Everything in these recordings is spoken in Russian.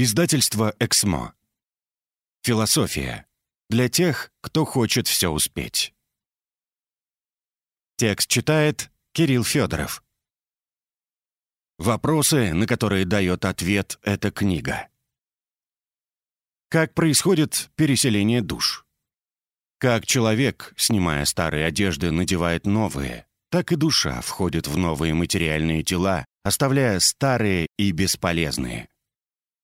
Издательство «Эксмо». Философия. Для тех, кто хочет все успеть. Текст читает Кирилл Федоров. Вопросы, на которые дает ответ эта книга. Как происходит переселение душ? Как человек, снимая старые одежды, надевает новые, так и душа входит в новые материальные тела, оставляя старые и бесполезные.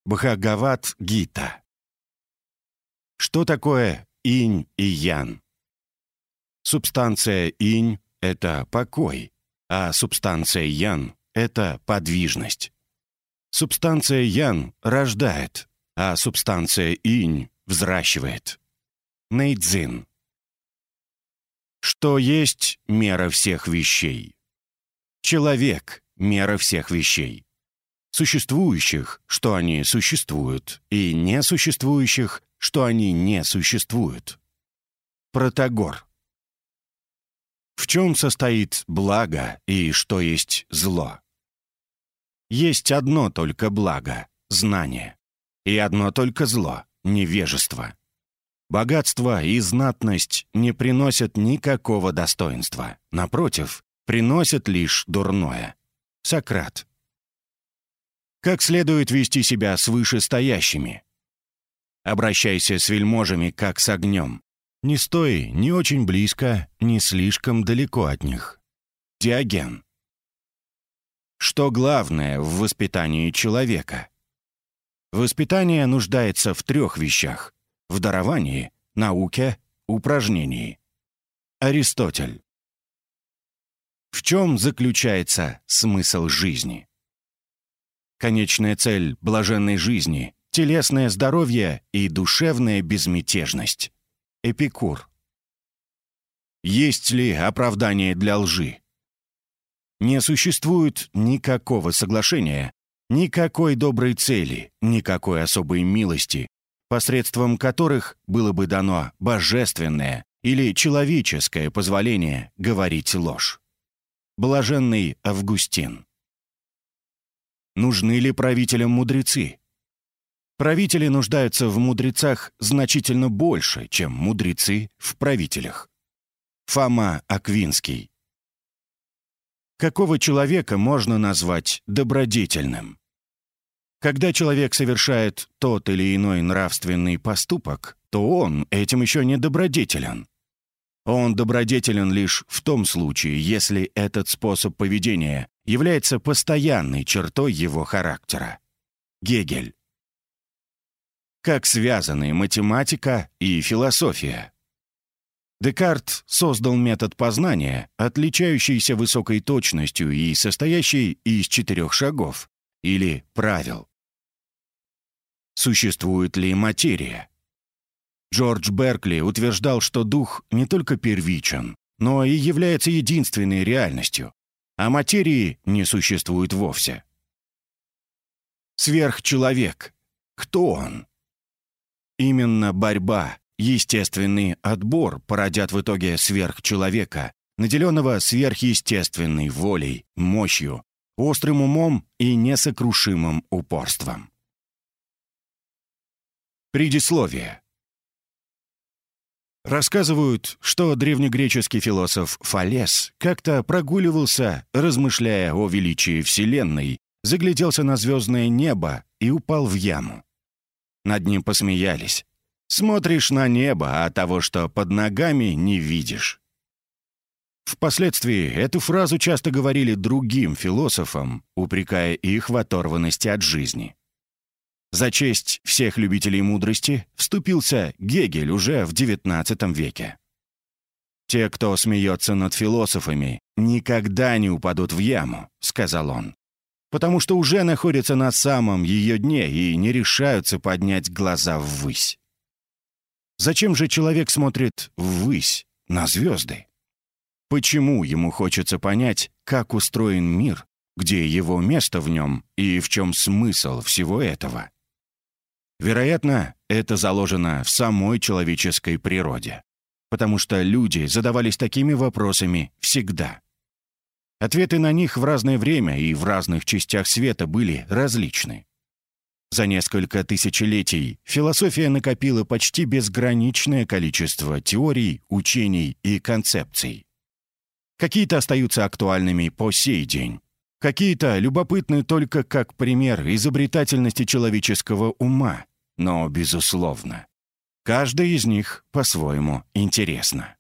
Бхагават Гита. Что такое инь и ян? Субстанция инь — это покой, а субстанция ян — это подвижность. Субстанция ян рождает, а субстанция инь взращивает. Нейдзин. Что есть мера всех вещей? Человек — мера всех вещей существующих, что они существуют, и несуществующих, что они не существуют. Протагор. В чем состоит благо и что есть зло? Есть одно только благо — знание, и одно только зло — невежество. Богатство и знатность не приносят никакого достоинства. Напротив, приносят лишь дурное. Сократ. Как следует вести себя с вышестоящими? Обращайся с вельможами, как с огнем. Не стой ни очень близко, ни слишком далеко от них. Диоген. Что главное в воспитании человека? Воспитание нуждается в трех вещах. В даровании, науке, упражнении. Аристотель. В чем заключается смысл жизни? Конечная цель блаженной жизни — телесное здоровье и душевная безмятежность. Эпикур. Есть ли оправдание для лжи? Не существует никакого соглашения, никакой доброй цели, никакой особой милости, посредством которых было бы дано божественное или человеческое позволение говорить ложь. Блаженный Августин. Нужны ли правителям мудрецы? Правители нуждаются в мудрецах значительно больше, чем мудрецы в правителях. Фома Аквинский. Какого человека можно назвать добродетельным? Когда человек совершает тот или иной нравственный поступок, то он этим еще не добродетелен. Он добродетелен лишь в том случае, если этот способ поведения является постоянной чертой его характера. Гегель. Как связаны математика и философия? Декарт создал метод познания, отличающийся высокой точностью и состоящий из четырех шагов, или правил. Существует ли материя? Джордж Беркли утверждал, что дух не только первичен, но и является единственной реальностью, а материи не существует вовсе. Сверхчеловек. Кто он? Именно борьба, естественный отбор породят в итоге сверхчеловека, наделенного сверхъестественной волей, мощью, острым умом и несокрушимым упорством. Предисловие. Рассказывают, что древнегреческий философ Фалес как-то прогуливался, размышляя о величии Вселенной, загляделся на звездное небо и упал в яму. Над ним посмеялись. «Смотришь на небо, а того, что под ногами, не видишь». Впоследствии эту фразу часто говорили другим философам, упрекая их в оторванности от жизни. За честь всех любителей мудрости вступился Гегель уже в XIX веке. «Те, кто смеется над философами, никогда не упадут в яму», — сказал он, «потому что уже находятся на самом ее дне и не решаются поднять глаза ввысь». Зачем же человек смотрит ввысь, на звезды? Почему ему хочется понять, как устроен мир, где его место в нем и в чем смысл всего этого? Вероятно, это заложено в самой человеческой природе, потому что люди задавались такими вопросами всегда. Ответы на них в разное время и в разных частях света были различны. За несколько тысячелетий философия накопила почти безграничное количество теорий, учений и концепций. Какие-то остаются актуальными по сей день. Какие-то любопытны только как пример изобретательности человеческого ума, но, безусловно, каждая из них по-своему интересна.